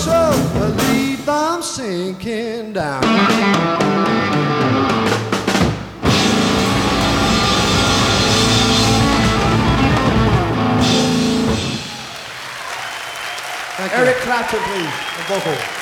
so believe I'm sinking down. Eric Clapton, please, the vocal.